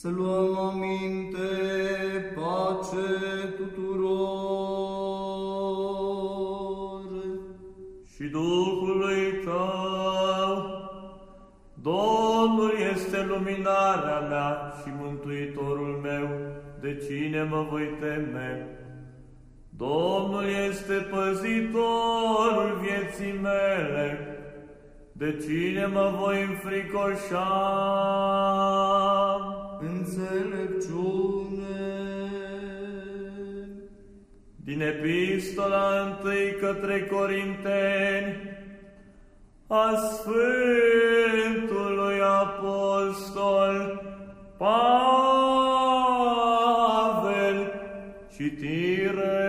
Să luăm aminte, pace tuturor. și Duhului Tău. Domnul este luminarea mea și mântuitorul meu, de cine mă voi teme? Domnul este păzitorul vieții mele, de cine mă voi înfricoșa? Înțelepciune. Din epistola întâi către Corinteni, a Sfântului Apostol Pavel, citire.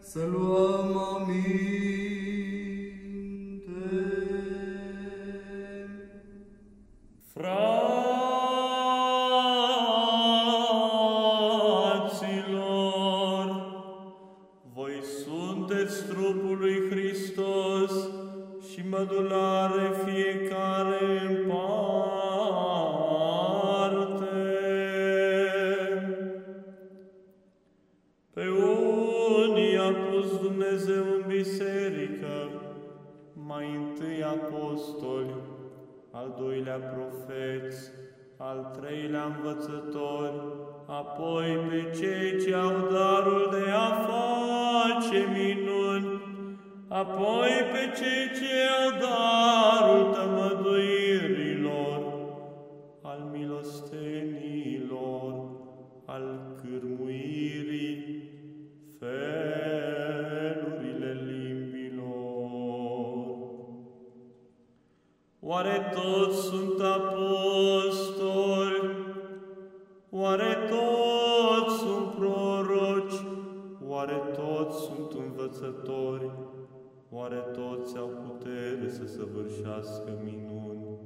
Să luăm aminte. Sunteți trupul lui Hristos și mădulare fiecare în parte. Pe unii a pus Dumnezeu în biserică, mai întâi apostoli, al doilea profeți, al treilea învățători, apoi pe cei ce au darul de a face minuni, apoi pe cei ce au darul tămăduirilor, al milosteniilor, al cârmuirii, felurile limbilor. Oare toți sunt apostoli? Oare toți sunt proroci? Oare toți sunt învățători? Oare toți au putere să săvârșească minuni?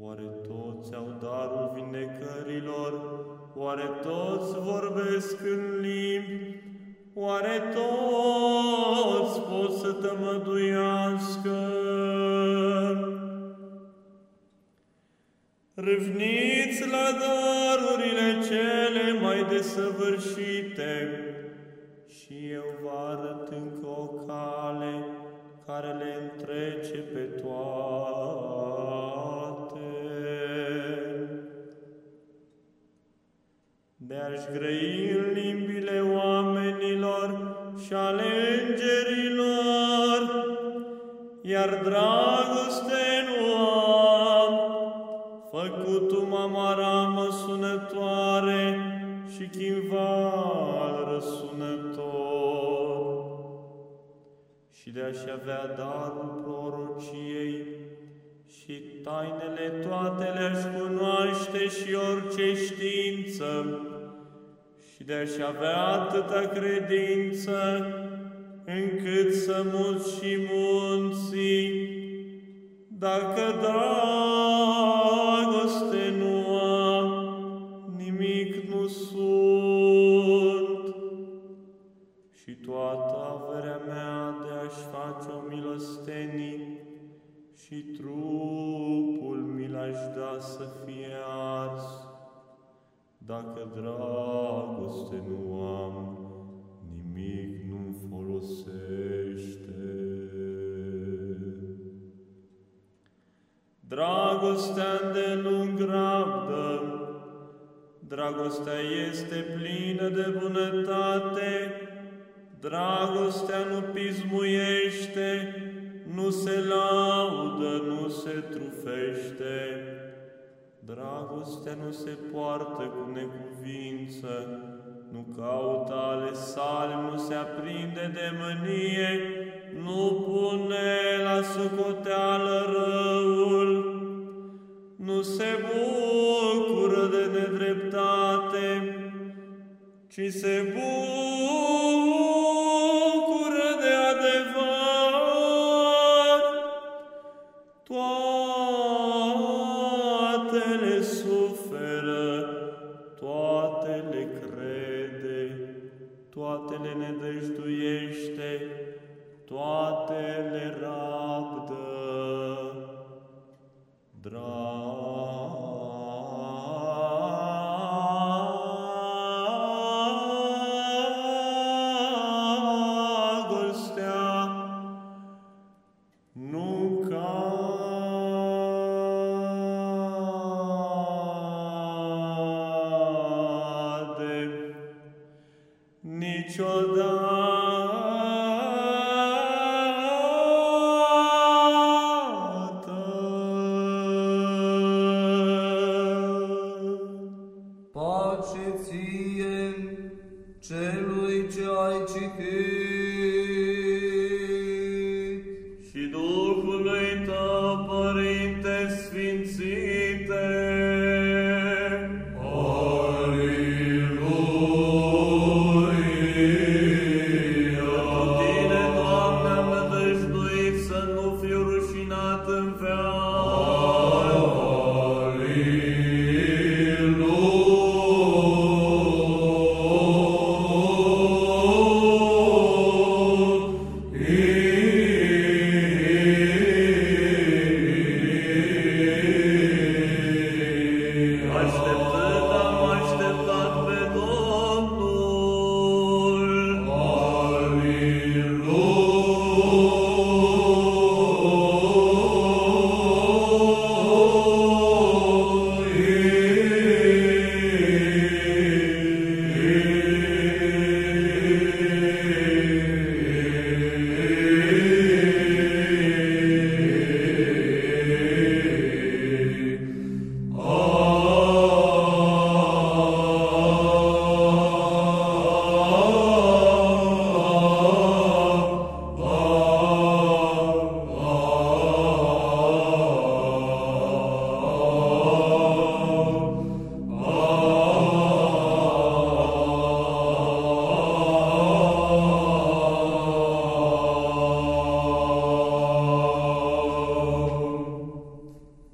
Oare toți au darul vindecărilor? Oare toți vorbesc în limbi? Oare toți pot să tămăduiască? Râvniți la darurile cele mai desăvârșite și eu vă arăt încă o cale care le întrece pe toate. De a-și grăi în limbile oamenilor și ale îngerilor, iar dragoste nu am, făcut-o maramă sunătoare și chimval răsunător. Și de a-și avea darul prorociei. Și tainele toate le-aș cunoaște și orice știință, și de a-și avea atâta credință, încât să mulți și munții, dacă dragoste Și toată averea mea de a-și face o milostenii și trupul mi l-aș da să fie ars. Dacă dragoste nu am, nimic nu-mi folosește. Dragostea îndelung rabdă, dragostea este plină de bunătate, dragostea nu pismuiește, nu se laudă, nu se trufește. Dragostea nu se poartă cu necuvință, nu caută ale sale, nu se aprinde de mânie, nu pune la socoteală răul, nu se bucură de nedreptate, ci se bucură suferă, toate le crede, toate le nedăjduiește, toate le rabdă. Drag Dragostea nu cade